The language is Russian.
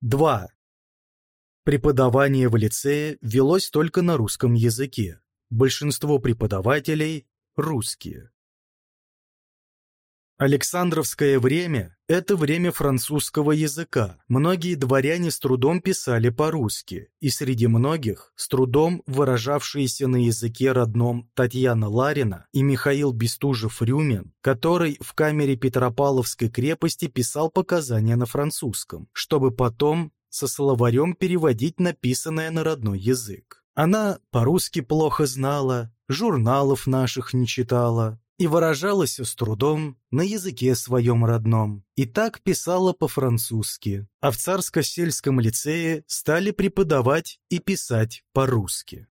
2. Преподавание в лицее велось только на русском языке. Большинство преподавателей – русские. Александровское время – это время французского языка. Многие дворяне с трудом писали по-русски, и среди многих с трудом выражавшиеся на языке родном Татьяна Ларина и Михаил Бестужев-Рюмин, который в камере Петропавловской крепости писал показания на французском, чтобы потом со словарем переводить написанное на родной язык. Она по-русски плохо знала, журналов наших не читала, и выражалась с трудом на языке своем родном. И так писала по-французски, а в царско-сельском лицее стали преподавать и писать по-русски.